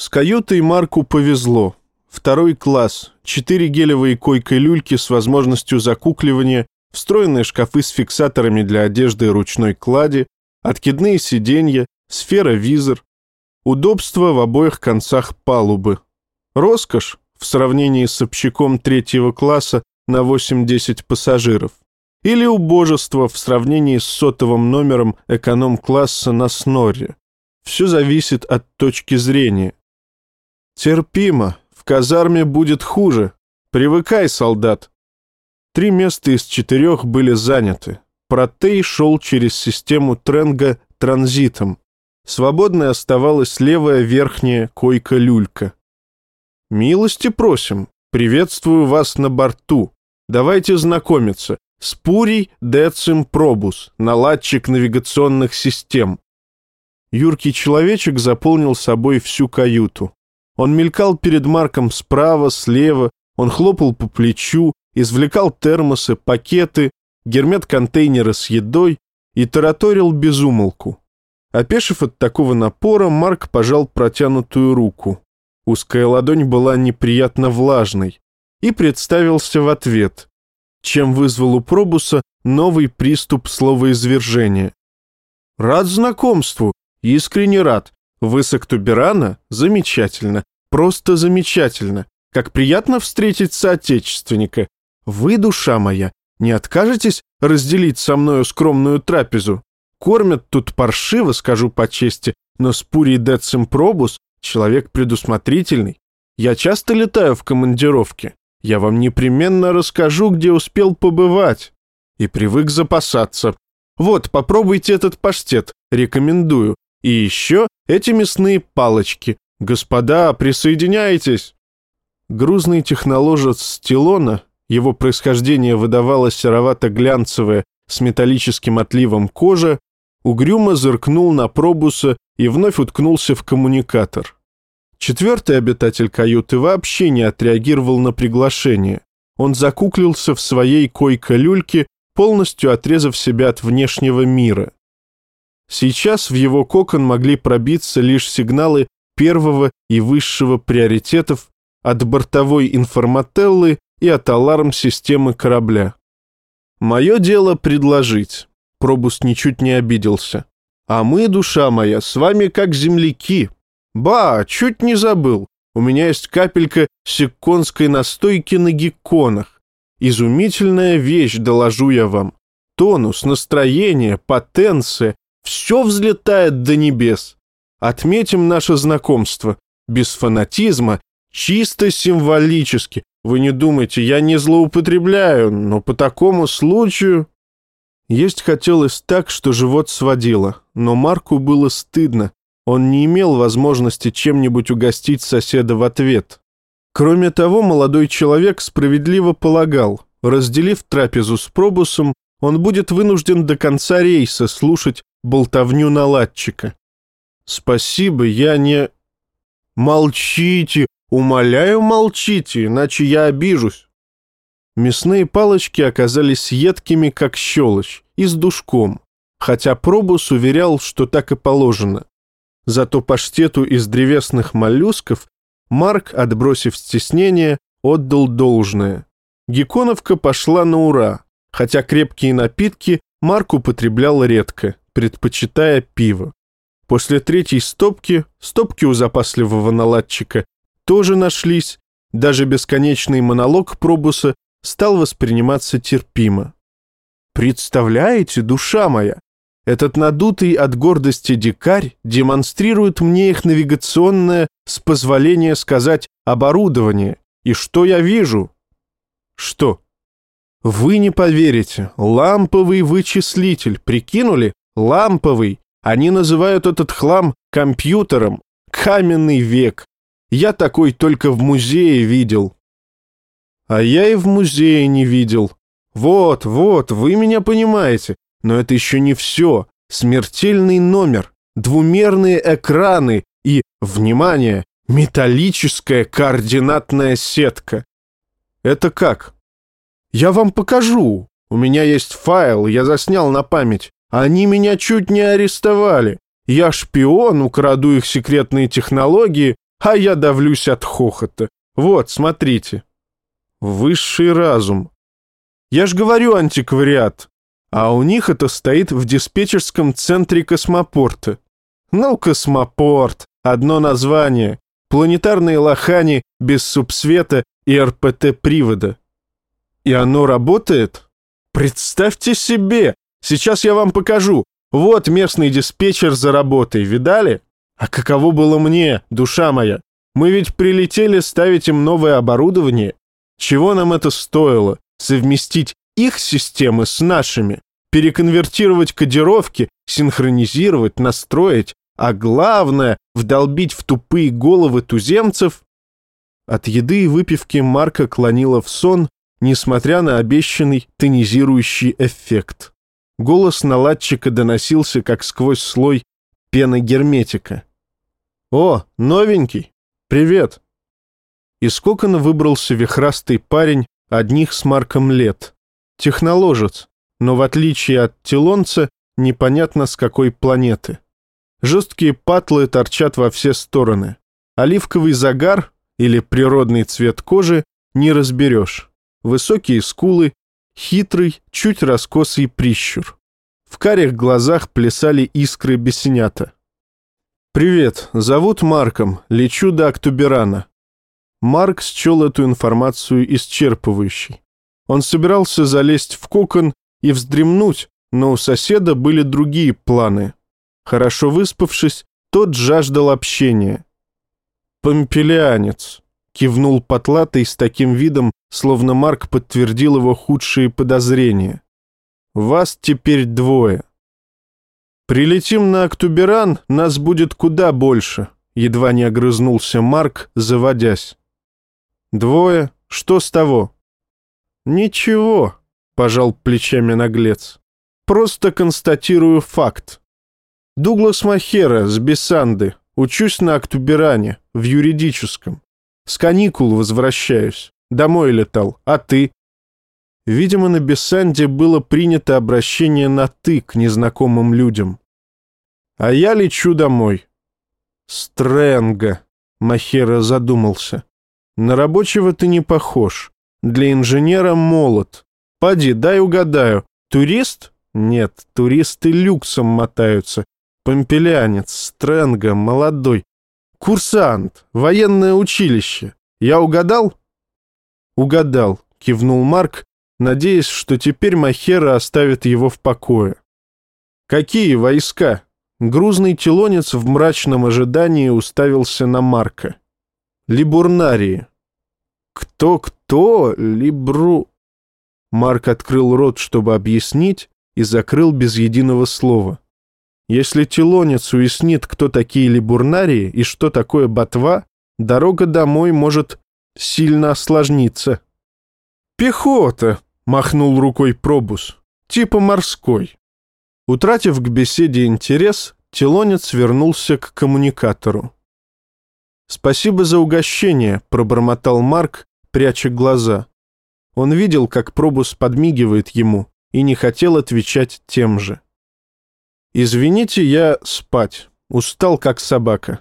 С каютой Марку повезло. Второй класс, четыре гелевые койка-люльки с возможностью закукливания, встроенные шкафы с фиксаторами для одежды и ручной клади, откидные сиденья, сфера-визор. Удобство в обоих концах палубы. Роскошь в сравнении с общаком третьего класса на 8-10 пассажиров. Или убожество в сравнении с сотовым номером эконом-класса на Снорре. Все зависит от точки зрения. Терпимо. В казарме будет хуже. Привыкай, солдат. Три места из четырех были заняты. Протей шел через систему Тренга транзитом. Свободной оставалась левая верхняя койка-люлька. «Милости просим. Приветствую вас на борту. Давайте знакомиться. Спурий Децим Пробус, наладчик навигационных систем». Юркий человечек заполнил собой всю каюту. Он мелькал перед Марком справа, слева, он хлопал по плечу, извлекал термосы, пакеты, гермет-контейнеры с едой и тараторил безумолку. Опешив от такого напора, Марк пожал протянутую руку. Узкая ладонь была неприятно влажной и представился в ответ, чем вызвал у Пробуса новый приступ словоизвержения. «Рад знакомству, искренне рад. Вы с Октуберана? Замечательно. Просто замечательно. Как приятно встретить соотечественника. Вы, душа моя, не откажетесь разделить со мною скромную трапезу? Кормят тут паршиво, скажу по чести, но Спурий Децим Пробус — человек предусмотрительный. Я часто летаю в командировке. Я вам непременно расскажу, где успел побывать. И привык запасаться. Вот, попробуйте этот паштет, рекомендую. И еще эти мясные палочки. «Господа, присоединяйтесь!» Грузный техноложец Стилона, его происхождение выдавалось серовато-глянцевое с металлическим отливом кожа, угрюмо зыркнул на пробуса и вновь уткнулся в коммуникатор. Четвертый обитатель каюты вообще не отреагировал на приглашение. Он закуклился в своей койко-люльке, полностью отрезав себя от внешнего мира. Сейчас в его кокон могли пробиться лишь сигналы первого и высшего приоритетов от бортовой информателлы и от аларм-системы корабля. Мое дело предложить. Пробус ничуть не обиделся. А мы, душа моя, с вами как земляки. Ба, чуть не забыл. У меня есть капелька секконской настойки на гекконах. Изумительная вещь, доложу я вам. Тонус, настроение, потенция — все взлетает до небес. Отметим наше знакомство. Без фанатизма, чисто символически. Вы не думайте, я не злоупотребляю, но по такому случаю... Есть хотелось так, что живот сводило, но Марку было стыдно. Он не имел возможности чем-нибудь угостить соседа в ответ. Кроме того, молодой человек справедливо полагал, разделив трапезу с пробусом, он будет вынужден до конца рейса слушать болтовню наладчика. Спасибо, я не... Молчите, умоляю, молчите, иначе я обижусь. Мясные палочки оказались едкими, как щелочь, и с душком, хотя Пробус уверял, что так и положено. Зато паштету из древесных моллюсков Марк, отбросив стеснение, отдал должное. Геконовка пошла на ура, хотя крепкие напитки Марк употреблял редко, предпочитая пиво. После третьей стопки, стопки у запасливого наладчика, тоже нашлись, даже бесконечный монолог Пробуса стал восприниматься терпимо. «Представляете, душа моя, этот надутый от гордости дикарь демонстрирует мне их навигационное, с позволения сказать, оборудование. И что я вижу?» «Что?» «Вы не поверите, ламповый вычислитель, прикинули? Ламповый, они называют этот хлам компьютером. Каменный век. Я такой только в музее видел. А я и в музее не видел. Вот, вот, вы меня понимаете. Но это еще не все. Смертельный номер, двумерные экраны и, внимание, металлическая координатная сетка. Это как? Я вам покажу. У меня есть файл, я заснял на память. Они меня чуть не арестовали. Я шпион, украду их секретные технологии, а я давлюсь от хохота. Вот, смотрите. Высший разум. Я ж говорю антиквариат. А у них это стоит в диспетчерском центре космопорта. Ну, космопорт. Одно название. Планетарные лохани без субсвета и РПТ-привода. И оно работает? Представьте себе! Сейчас я вам покажу. Вот местный диспетчер за работой, видали? А каково было мне, душа моя? Мы ведь прилетели ставить им новое оборудование. Чего нам это стоило? Совместить их системы с нашими, переконвертировать кодировки, синхронизировать, настроить, а главное — вдолбить в тупые головы туземцев. От еды и выпивки Марка клонила в сон, несмотря на обещанный тонизирующий эффект. Голос наладчика доносился, как сквозь слой пены герметика. «О, новенький! Привет!» Из кокона выбрался вихрастый парень, одних с Марком лет. Техноложец, но в отличие от Телонца, непонятно с какой планеты. Жесткие патлы торчат во все стороны. Оливковый загар или природный цвет кожи не разберешь. Высокие скулы, хитрый, чуть раскосый прищур. В карих глазах плясали искры бесенята. «Привет, зовут Марком, лечу до Актуберана». Марк счел эту информацию исчерпывающей. Он собирался залезть в кокон и вздремнуть, но у соседа были другие планы. Хорошо выспавшись, тот жаждал общения. «Помпелианец», — кивнул потлатый с таким видом, словно Марк подтвердил его худшие подозрения. «Вас теперь двое». «Прилетим на Актуберан, нас будет куда больше», — едва не огрызнулся Марк, заводясь. «Двое? Что с того?» «Ничего», — пожал плечами наглец. «Просто констатирую факт. Дуглас Махера с Бесанды. Учусь на Актуберане, в юридическом. С каникул возвращаюсь. Домой летал. А ты?» Видимо, на Бесанде было принято обращение на «ты» к незнакомым людям. «А я лечу домой». «Стрэнга», — Махера задумался. «На рабочего ты не похож. Для инженера молод. Поди, дай угадаю. Турист? Нет, туристы люксом мотаются. Помпелянец, Стрэнга, молодой. Курсант, военное училище. Я угадал? Угадал, кивнул Марк, надеясь, что теперь Махера оставит его в покое. Какие войска? Грузный телонец в мрачном ожидании уставился на Марка. Либурнарии. «Кто-кто? Либру...» Марк открыл рот, чтобы объяснить, и закрыл без единого слова. Если Телонец уяснит, кто такие либурнарии и что такое ботва, дорога домой может сильно осложниться. «Пехота!» — махнул рукой Пробус. «Типа морской». Утратив к беседе интерес, Телонец вернулся к коммуникатору. «Спасибо за угощение», — пробормотал Марк, пряча глаза. Он видел, как Пробус подмигивает ему, и не хотел отвечать тем же. «Извините, я спать. Устал, как собака.